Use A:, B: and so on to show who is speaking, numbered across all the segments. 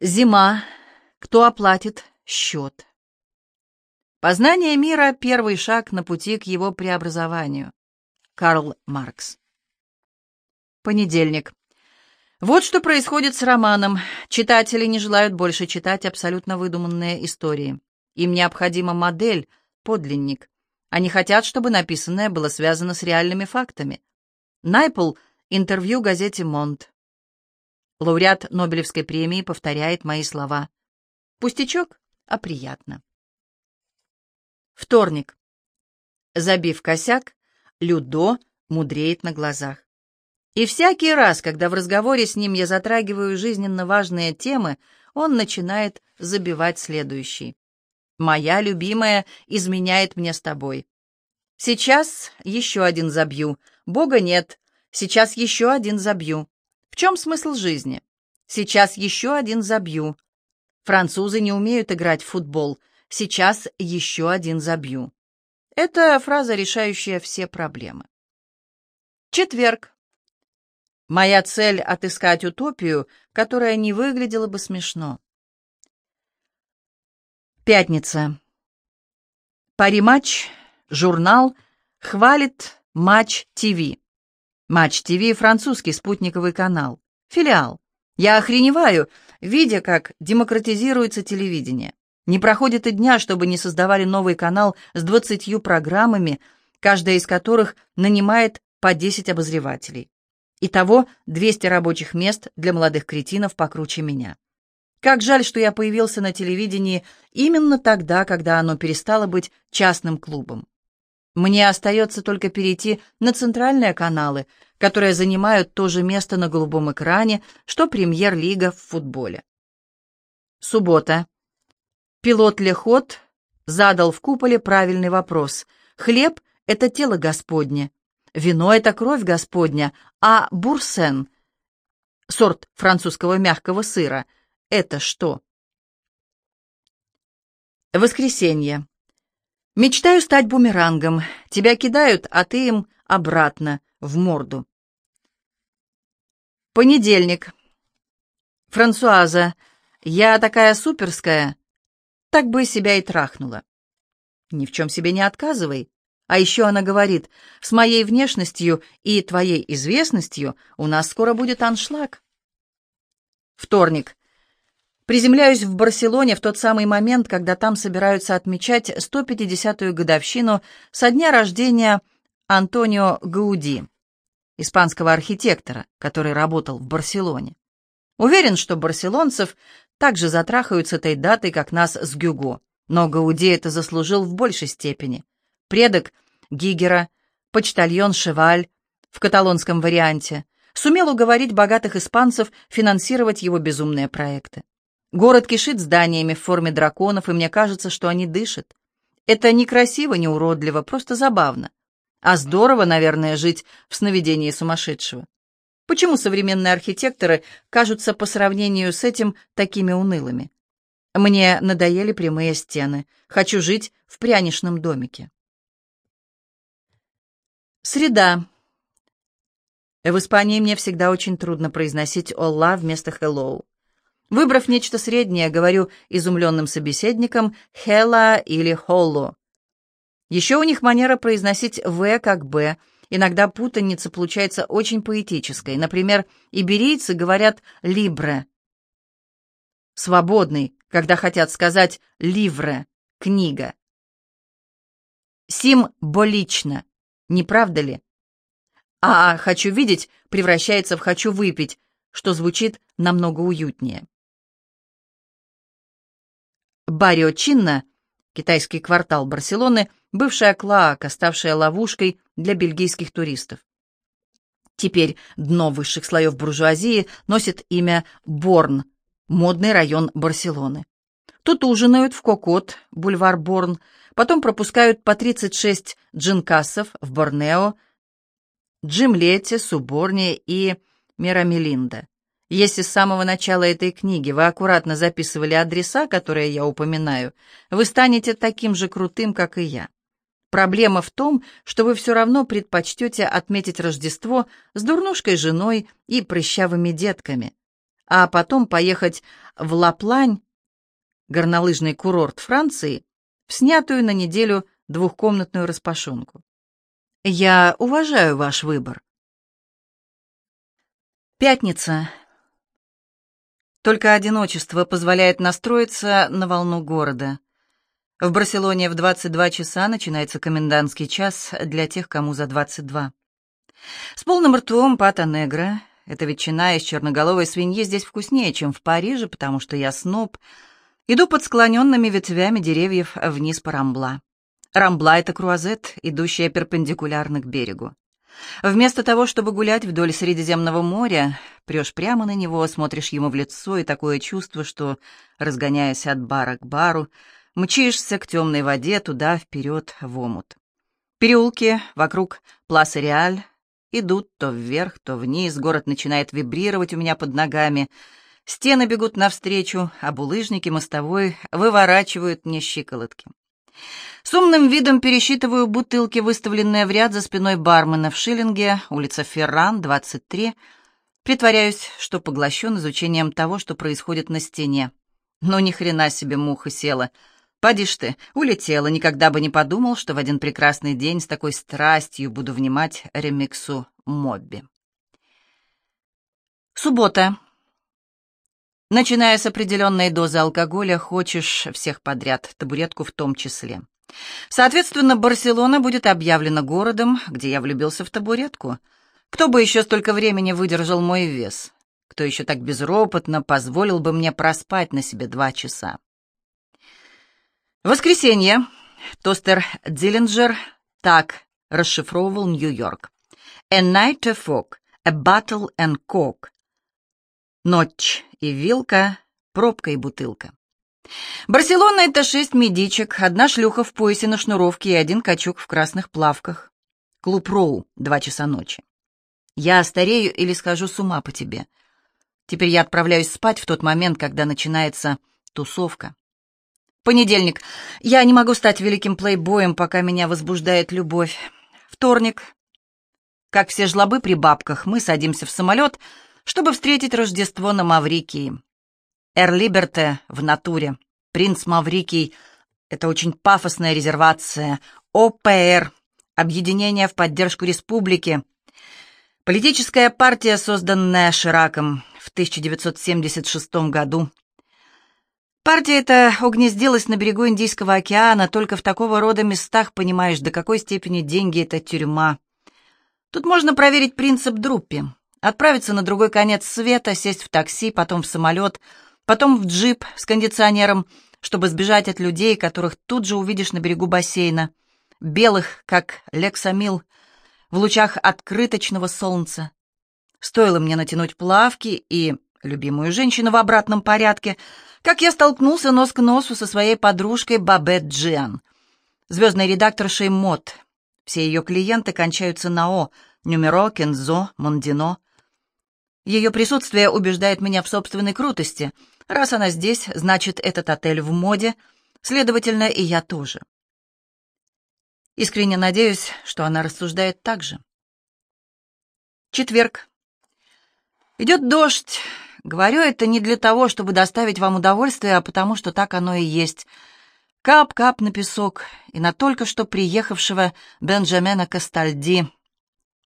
A: Зима. Кто оплатит счет? Познание мира — первый шаг на пути к его преобразованию. Карл Маркс. Понедельник. Вот что происходит с романом. Читатели не желают больше читать абсолютно выдуманные истории. Им необходима модель, подлинник. Они хотят, чтобы написанное было связано с реальными фактами. Найпл, интервью газете «Монт». Лауреат Нобелевской премии повторяет мои слова. Пустячок, а приятно. Вторник. Забив косяк, Людо мудреет на глазах. И всякий раз, когда в разговоре с ним я затрагиваю жизненно важные темы, он начинает забивать следующий. «Моя любимая изменяет мне с тобой». «Сейчас еще один забью. Бога нет. Сейчас еще один забью. Чем смысл жизни? Сейчас еще один забью. Французы не умеют играть в футбол. Сейчас еще один забью. Это фраза, решающая все проблемы. Четверг. Моя цель — отыскать утопию, которая не выглядела бы смешно. Пятница. Пари-матч, журнал, хвалит Матч ТВ. Матч ТВ — французский спутниковый канал. Филиал. Я охреневаю, видя, как демократизируется телевидение. Не проходит и дня, чтобы не создавали новый канал с двадцатью программами, каждая из которых нанимает по 10 обозревателей. Итого 200 рабочих мест для молодых кретинов покруче меня. Как жаль, что я появился на телевидении именно тогда, когда оно перестало быть частным клубом. Мне остается только перейти на центральные каналы, которые занимают то же место на голубом экране, что премьер-лига в футболе. Суббота. Пилот Лехот задал в куполе правильный вопрос. Хлеб — это тело Господне, вино — это кровь Господня, а бурсен, сорт французского мягкого сыра, это что? Воскресенье. Мечтаю стать бумерангом. Тебя кидают, а ты им обратно, в морду. Понедельник. Франсуаза, я такая суперская. Так бы себя и трахнула. Ни в чем себе не отказывай. А еще она говорит, с моей внешностью и твоей известностью у нас скоро будет аншлаг. Вторник. Приземляюсь в Барселоне в тот самый момент, когда там собираются отмечать 150-ю годовщину со дня рождения Антонио Гауди, испанского архитектора, который работал в Барселоне. Уверен, что барселонцев также затрахают с этой датой, как нас с Гюго, но Гауди это заслужил в большей степени. Предок Гигера, почтальон Шеваль в каталонском варианте, сумел уговорить богатых испанцев финансировать его безумные проекты. Город кишит зданиями в форме драконов, и мне кажется, что они дышат. Это не красиво, не уродливо, просто забавно. А здорово, наверное, жить в сновидении сумасшедшего. Почему современные архитекторы кажутся по сравнению с этим такими унылыми? Мне надоели прямые стены. Хочу жить в пряничном домике. Среда. В Испании мне всегда очень трудно произносить «Олла» вместо «hello». Выбрав нечто среднее, говорю изумленным собеседникам «хела» или «холло». Еще у них манера произносить «в» как «б». Иногда путаница получается очень поэтической. Например, иберийцы говорят «либре». Свободный, когда хотят сказать «ливре» — книга. Символично, не правда ли? А «хочу видеть» превращается в «хочу выпить», что звучит намного уютнее. Барио Чинна, китайский квартал Барселоны, бывшая клоака, ставшая ловушкой для бельгийских туристов. Теперь дно высших слоев буржуазии носит имя Борн, модный район Барселоны. Тут ужинают в Кокот, бульвар Борн, потом пропускают по 36 джинкасов в Борнео, Джимлете, Суборне и Мирамелинда. Если с самого начала этой книги вы аккуратно записывали адреса, которые я упоминаю, вы станете таким же крутым, как и я. Проблема в том, что вы все равно предпочтете отметить Рождество с дурнушкой женой и прыщавыми детками, а потом поехать в Лаплань, горнолыжный курорт Франции, в снятую на неделю двухкомнатную распашонку. Я уважаю ваш выбор. Пятница. Только одиночество позволяет настроиться на волну города. В Барселоне в 22 часа начинается комендантский час для тех, кому за 22. С полным ртом пата негра. Эта ветчина из черноголовой свиньи здесь вкуснее, чем в Париже, потому что я сноб. Иду под склоненными ветвями деревьев вниз по Рамбла. Рамбла — это круазет, идущая перпендикулярно к берегу. Вместо того, чтобы гулять вдоль Средиземного моря, прешь прямо на него, смотришь ему в лицо, и такое чувство, что, разгоняясь от бара к бару, Мчишься к темной воде туда, вперед, в омут. Переулки вокруг Пласа Реаль идут то вверх, то вниз, город начинает вибрировать у меня под ногами, стены бегут навстречу, а булыжники мостовой выворачивают мне щиколотки. С умным видом пересчитываю бутылки, выставленные в ряд за спиной бармена в Шиллинге, улица Ферран, 23. Притворяюсь, что поглощен изучением того, что происходит на стене. Но ни хрена себе муха села — Поди ж ты, улетела, никогда бы не подумал, что в один прекрасный день с такой страстью буду внимать ремиксу Мобби. Суббота. Начиная с определенной дозы алкоголя, хочешь всех подряд, табуретку в том числе. Соответственно, Барселона будет объявлена городом, где я влюбился в табуретку. Кто бы еще столько времени выдержал мой вес? Кто еще так безропотно позволил бы мне проспать на себе два часа? Воскресенье. Тостер Диллинджер так расшифровывал Нью-Йорк. A night of fog, a bottle and coke. Ночь и вилка, пробка и бутылка. Барселона — это шесть медичек, одна шлюха в поясе на шнуровке и один качок в красных плавках. Клуб Роу, два часа ночи. Я старею или схожу с ума по тебе. Теперь я отправляюсь спать в тот момент, когда начинается тусовка. Понедельник. Я не могу стать великим плейбоем, пока меня возбуждает любовь. Вторник. Как все жлобы при бабках, мы садимся в самолет, чтобы встретить Рождество на Маврикии. Эр Либерте в натуре. Принц Маврикий — это очень пафосная резервация. ОПР — Объединение в поддержку республики. Политическая партия, созданная Шираком в 1976 году. Партия эта угнездилась на берегу Индийского океана, только в такого рода местах понимаешь, до какой степени деньги — это тюрьма. Тут можно проверить принцип Друппи. Отправиться на другой конец света, сесть в такси, потом в самолет, потом в джип с кондиционером, чтобы сбежать от людей, которых тут же увидишь на берегу бассейна, белых, как лексамил, в лучах открыточного солнца. Стоило мне натянуть плавки и любимую женщину в обратном порядке — как я столкнулся нос к носу со своей подружкой Бабет Джиан, звездной редакторшей МОД. Все ее клиенты кончаются на «О», Нюмеро, Кензо, Мондино. Ее присутствие убеждает меня в собственной крутости. Раз она здесь, значит, этот отель в моде, следовательно, и я тоже. Искренне надеюсь, что она рассуждает так же. Четверг. Идет дождь, Говорю это не для того, чтобы доставить вам удовольствие, а потому что так оно и есть. Кап-кап на песок и на только что приехавшего Бенджамена Кастальди.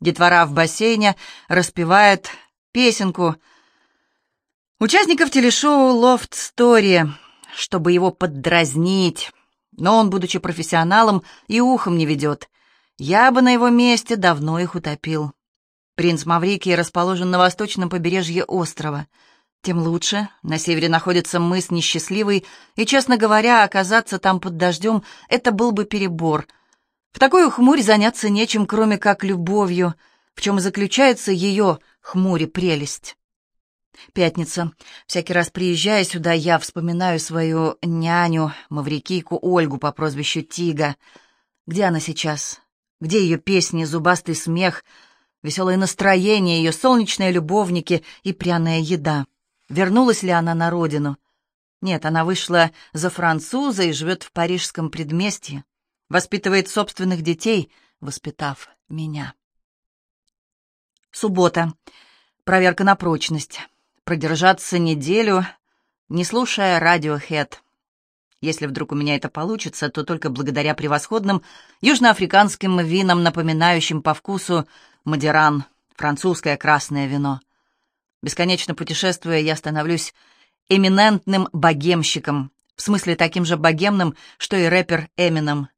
A: Детвора в бассейне распевает песенку участников телешоу «Лофт Стори», чтобы его поддразнить. Но он, будучи профессионалом, и ухом не ведет. Я бы на его месте давно их утопил. Принц Маврикий расположен на восточном побережье острова. Тем лучше. На севере находится мыс Несчастливый, и, честно говоря, оказаться там под дождем — это был бы перебор. В такой хмурь заняться нечем, кроме как любовью, в чем заключается ее хмуре прелесть. Пятница. Всякий раз приезжая сюда, я вспоминаю свою няню, маврикийку Ольгу по прозвищу Тига. Где она сейчас? Где ее песни, зубастый смех — веселое настроение, ее солнечные любовники и пряная еда. Вернулась ли она на родину? Нет, она вышла за француза и живет в парижском предместье. Воспитывает собственных детей, воспитав меня. Суббота. Проверка на прочность. продержаться неделю, не слушая Radiohead. Если вдруг у меня это получится, то только благодаря превосходным южноафриканским винам, напоминающим по вкусу мадеран, французское красное вино. Бесконечно путешествуя, я становлюсь эминентным богемщиком, в смысле таким же богемным, что и рэпер Эмином.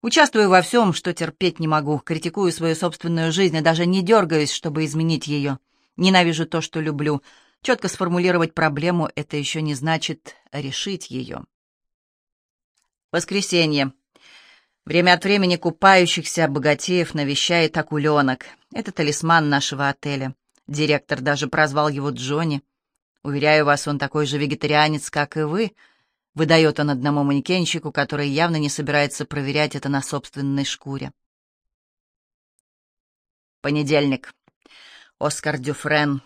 A: Участвую во всем, что терпеть не могу, критикую свою собственную жизнь и даже не дергаюсь, чтобы изменить ее. Ненавижу то, что люблю. Четко сформулировать проблему — это еще не значит решить ее. Воскресенье. Время от времени купающихся богатеев навещает акуленок. Это талисман нашего отеля. Директор даже прозвал его Джонни. Уверяю вас, он такой же вегетарианец, как и вы — выдает он одному манекенщику, который явно не собирается проверять это на собственной шкуре. Понедельник. Оскар Дюфрен.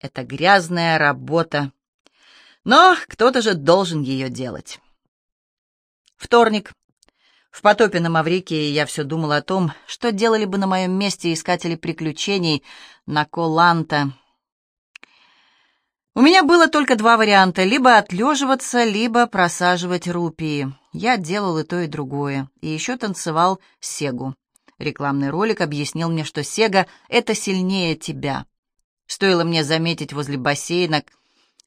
A: Это грязная работа. Но кто-то же должен ее делать. Вторник. В потопе на Маврикии я все думал о том, что делали бы на моем месте искатели приключений на Коланта, у меня было только два варианта — либо отлеживаться, либо просаживать рупии. Я делал и то, и другое. И еще танцевал сегу. Рекламный ролик объяснил мне, что сега — это сильнее тебя. Стоило мне заметить возле бассейна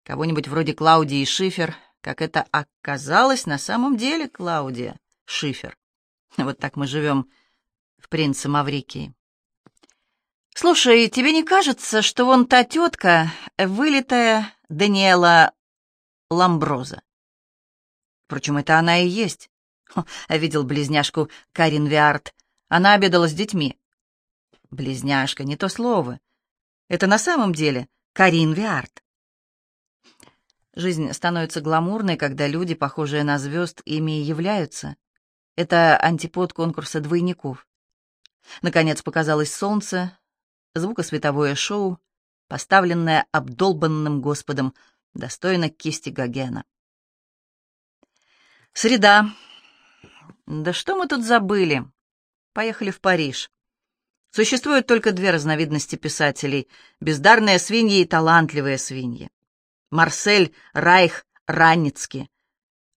A: кого-нибудь вроде Клаудии Шифер, как это оказалось на самом деле Клаудия Шифер. Вот так мы живем в «Принце Маврикии». «Слушай, тебе не кажется, что вон та тетка, вылитая Даниэла Ламброза?» Впрочем, это она и есть. Хо, видел близняшку Карин Виарт. Она обедала с детьми. Близняшка, не то слово. Это на самом деле Карин Виарт. Жизнь становится гламурной, когда люди, похожие на звезд, ими и являются. Это антипод конкурса двойников. Наконец показалось солнце, звукосветовое шоу, поставленное обдолбанным Господом, достойно кисти Гогена. Среда. Да что мы тут забыли? Поехали в Париж. Существует только две разновидности писателей — бездарные свиньи и талантливые свиньи. Марсель Райх Ранницкий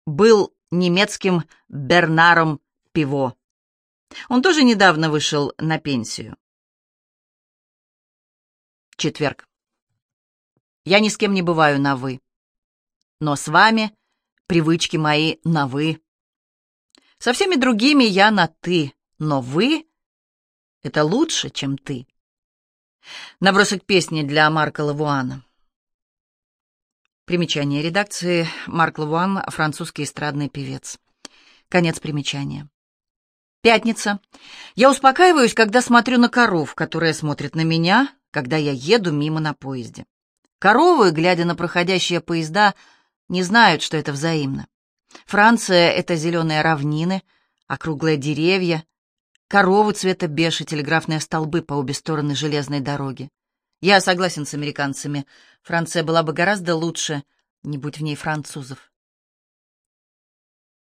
A: был немецким Бернаром Пиво. Он тоже недавно вышел на пенсию. Четверг. Я ни с кем не бываю на «вы». Но с вами привычки мои на «вы». Со всеми другими я на «ты», но «вы» — это лучше, чем «ты». Набросок песни для Марка Лавуана. Примечание редакции. Марк Лавуан — французский эстрадный певец. Конец примечания. Пятница. Я успокаиваюсь, когда смотрю на коров, которые смотрят на меня, когда я еду мимо на поезде. Коровы, глядя на проходящие поезда, не знают, что это взаимно. Франция — это зеленые равнины, округлые деревья, коровы цвета беж телеграфные столбы по обе стороны железной дороги. Я согласен с американцами. Франция была бы гораздо лучше, не будь в ней французов.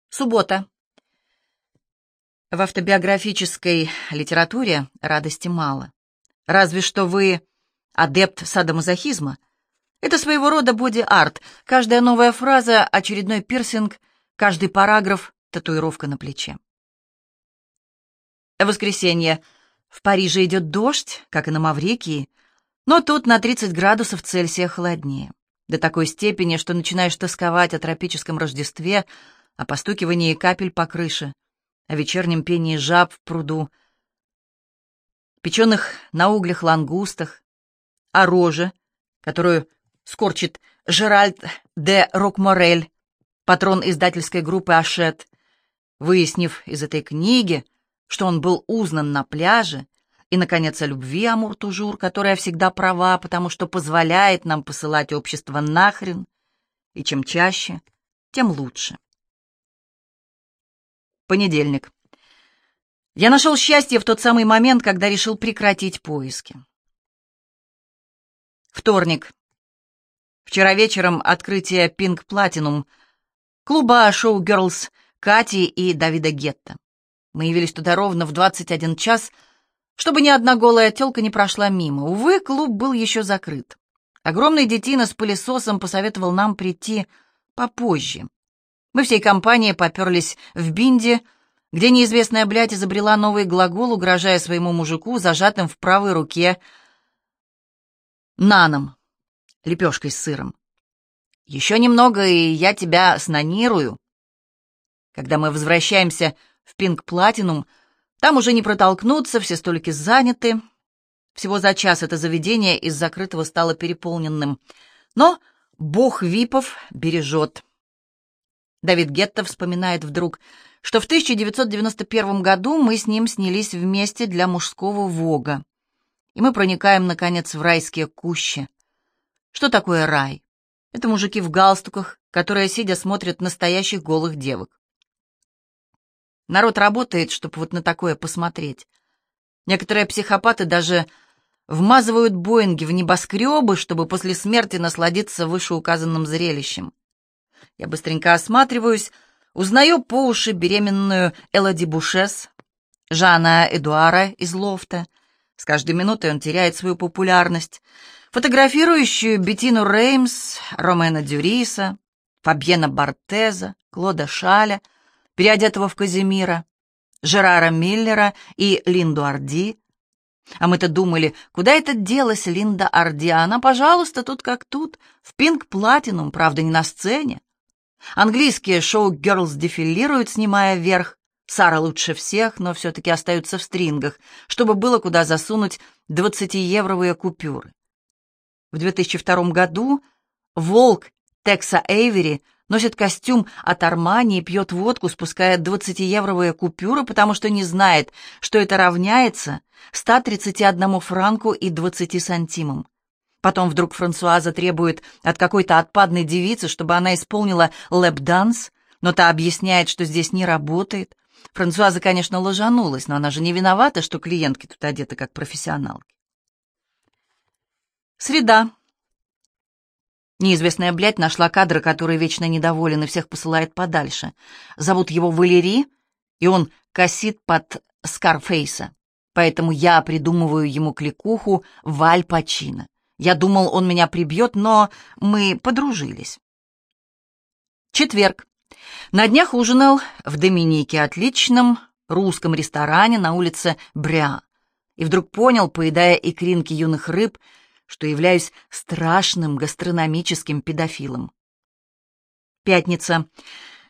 A: Суббота. В автобиографической литературе радости мало. Разве что вы адепт садомазохизма. Это своего рода боди-арт. Каждая новая фраза — очередной пирсинг, каждый параграф — татуировка на плече. Воскресенье. В Париже идет дождь, как и на Маврикии, но тут на 30 градусов Цельсия холоднее. До такой степени, что начинаешь тосковать о тропическом Рождестве, о постукивании капель по крыше, о вечернем пении жаб в пруду, печеных на углях лангустах, о роже, которую скорчит Жеральд де Рокморель, патрон издательской группы «Ашет», выяснив из этой книги, что он был узнан на пляже, и, наконец, о любви Амур-Тужур, которая всегда права, потому что позволяет нам посылать общество нахрен, и чем чаще, тем лучше. Понедельник. Я нашел счастье в тот самый момент, когда решил прекратить поиски. Вторник. Вчера вечером открытие Pink Platinum, клуба шоу Girls Кати и Давида Гетта. Мы явились туда ровно в 21 час, чтобы ни одна голая тёлка не прошла мимо. Увы, клуб был еще закрыт. Огромный детина с пылесосом посоветовал нам прийти попозже. Мы всей компанией поперлись в Бинди, где неизвестная блядь изобрела новый глагол, угрожая своему мужику, зажатым в правой руке наном, лепешкой с сыром. «Еще немного, и я тебя снанирую». Когда мы возвращаемся в Пинг Платинум, там уже не протолкнуться, все столики заняты. Всего за час это заведение из закрытого стало переполненным. Но бог випов бережет. Давид Гетто вспоминает вдруг, что в 1991 году мы с ним снялись вместе для мужского вога. И мы проникаем, наконец, в райские кущи. Что такое рай? Это мужики в галстуках, которые, сидя, смотрят настоящих голых девок. Народ работает, чтобы вот на такое посмотреть. Некоторые психопаты даже вмазывают Боинги в небоскребы, чтобы после смерти насладиться вышеуказанным зрелищем. Я быстренько осматриваюсь, узнаю по уши беременную Элоди Бушес, Жана Эдуара из лофта. С каждой минутой он теряет свою популярность. Фотографирующую Бетину Реймс, Ромена Дюриса, Фабьена Бартеза, Клода Шаля, переодетого в Казимира, Жерара Миллера и Линду Арди. А мы-то думали, куда это делась Линда Арди? Она, пожалуйста, тут как тут, в Пинк Платинум, правда, не на сцене. Английские шоу-герлс дефилируют, снимая вверх. Сара лучше всех, но все-таки остаются в стрингах, чтобы было куда засунуть 20-евровые купюры. В 2002 году волк Текса Эйвери носит костюм от Армани и пьет водку, спуская 20-евровые купюры, потому что не знает, что это равняется 131 франку и 20 сантимам. Потом вдруг Франсуаза требует от какой-то отпадной девицы, чтобы она исполнила лэп-данс, но та объясняет, что здесь не работает. Франсуаза, конечно, ложанулась, но она же не виновата, что клиентки тут одеты как профессионалки. Среда. Неизвестная блядь нашла кадр, который вечно недоволен и всех посылает подальше. Зовут его Валери, и он косит под Скарфейса. Поэтому я придумываю ему кликуху Валь Пачино. Я думал, он меня прибьет, но мы подружились. Четверг. На днях ужинал в Доминике, отличном русском ресторане на улице Бря. И вдруг понял, поедая икринки юных рыб, что являюсь страшным гастрономическим педофилом. Пятница.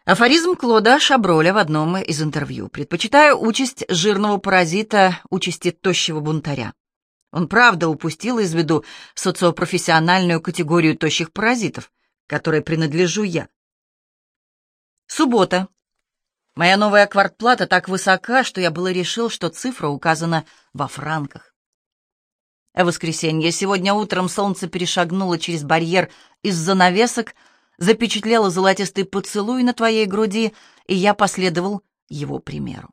A: Афоризм Клода Шаброля в одном из интервью. «Предпочитаю участь жирного паразита участи тощего бунтаря». Он правда упустил из виду социопрофессиональную категорию тощих паразитов, которой принадлежу я. Суббота. Моя новая квартплата так высока, что я было решил, что цифра указана во франках. А воскресенье. Сегодня утром солнце перешагнуло через барьер из занавесок, запечатлело золотистый поцелуй на твоей груди, и я последовал его примеру.